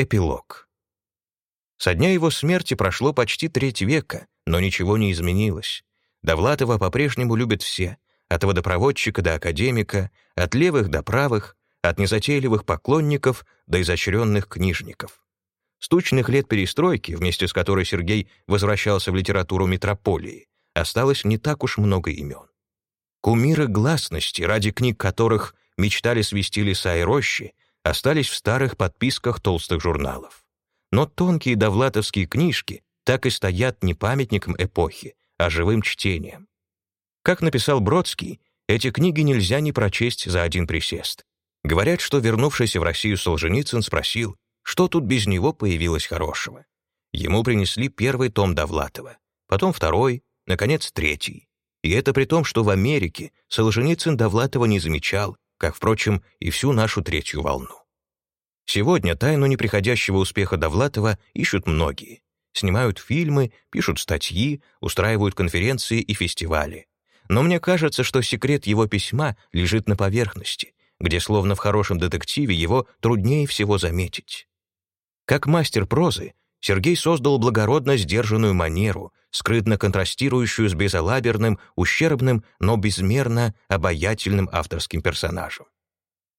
Эпилог. Со дня его смерти прошло почти треть века, но ничего не изменилось. Довлатова по-прежнему любят все, от водопроводчика до академика, от левых до правых, от незатейливых поклонников до изощренных книжников. С тучных лет перестройки, вместе с которой Сергей возвращался в литературу метрополии, осталось не так уж много имен. Кумиры гласности, ради книг которых мечтали свести леса и рощи, остались в старых подписках толстых журналов. Но тонкие довлатовские книжки так и стоят не памятником эпохи, а живым чтением. Как написал Бродский, эти книги нельзя не прочесть за один присест. Говорят, что вернувшийся в Россию Солженицын спросил, что тут без него появилось хорошего. Ему принесли первый том Довлатова, потом второй, наконец, третий. И это при том, что в Америке Солженицын Довлатова не замечал, как, впрочем, и всю нашу третью волну. Сегодня тайну неприходящего успеха Довлатова ищут многие. Снимают фильмы, пишут статьи, устраивают конференции и фестивали. Но мне кажется, что секрет его письма лежит на поверхности, где, словно в хорошем детективе, его труднее всего заметить. Как мастер прозы, Сергей создал благородно сдержанную манеру, скрытно контрастирующую с безалаберным, ущербным, но безмерно обаятельным авторским персонажем.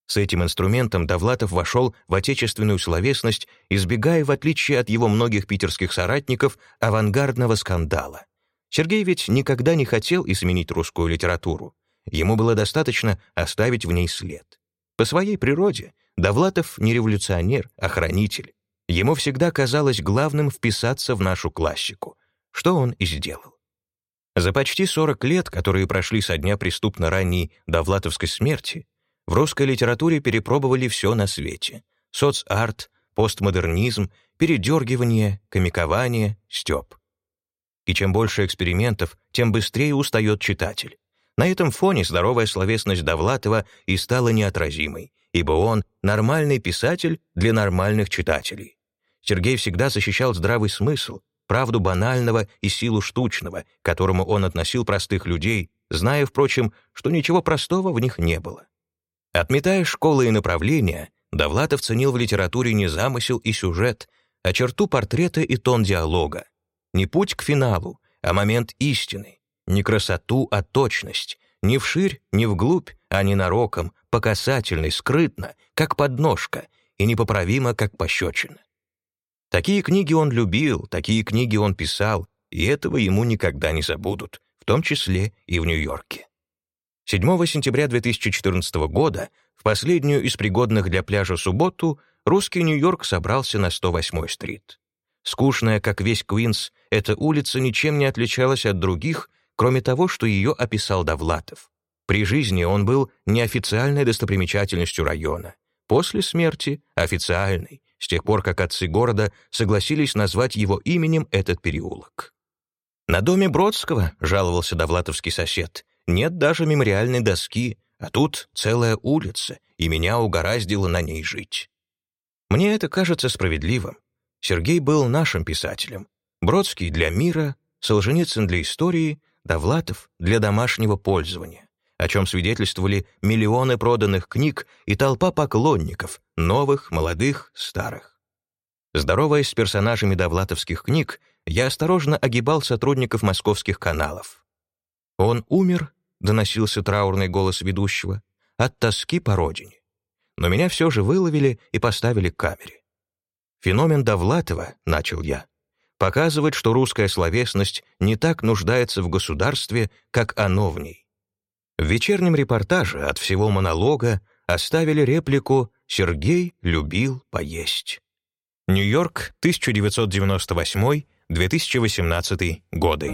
С этим инструментом Довлатов вошел в отечественную словесность, избегая, в отличие от его многих питерских соратников, авангардного скандала. Сергей ведь никогда не хотел изменить русскую литературу. Ему было достаточно оставить в ней след. По своей природе Довлатов не революционер, а хранитель. Ему всегда казалось главным вписаться в нашу классику, что он и сделал. За почти 40 лет, которые прошли со дня преступно ранней Довлатовской смерти, в русской литературе перепробовали все на свете. Соцарт, постмодернизм, передергивание, комикование, стёб. И чем больше экспериментов, тем быстрее устает читатель. На этом фоне здоровая словесность Довлатова и стала неотразимой, ибо он — нормальный писатель для нормальных читателей. Сергей всегда защищал здравый смысл, правду банального и силу штучного, к которому он относил простых людей, зная, впрочем, что ничего простого в них не было. Отметая школы и направления, Довлатов ценил в литературе не замысел и сюжет, а черту портрета и тон диалога. Не путь к финалу, а момент истины. Не красоту, а точность. Не вширь, не вглубь, а ненароком, по касательной, скрытно, как подножка, и непоправимо, как пощечина. Такие книги он любил, такие книги он писал, и этого ему никогда не забудут, в том числе и в Нью-Йорке. 7 сентября 2014 года, в последнюю из пригодных для пляжа субботу, русский Нью-Йорк собрался на 108-й стрит. Скучная, как весь Квинс, эта улица ничем не отличалась от других, кроме того, что ее описал Довлатов. При жизни он был неофициальной достопримечательностью района, после смерти — официальной, с тех пор, как отцы города согласились назвать его именем этот переулок. «На доме Бродского», — жаловался довлатовский сосед, «нет даже мемориальной доски, а тут целая улица, и меня угораздило на ней жить». Мне это кажется справедливым. Сергей был нашим писателем. Бродский — для мира, Солженицын — для истории, Довлатов — для домашнего пользования о чем свидетельствовали миллионы проданных книг и толпа поклонников, новых, молодых, старых. Здороваясь с персонажами довлатовских книг, я осторожно огибал сотрудников московских каналов. «Он умер», — доносился траурный голос ведущего, «от тоски по родине». Но меня все же выловили и поставили к камере. «Феномен Довлатова», — начал я, показывает, что русская словесность не так нуждается в государстве, как оно в ней. В вечернем репортаже от всего монолога оставили реплику «Сергей любил поесть». Нью-Йорк, 1998-2018 годы.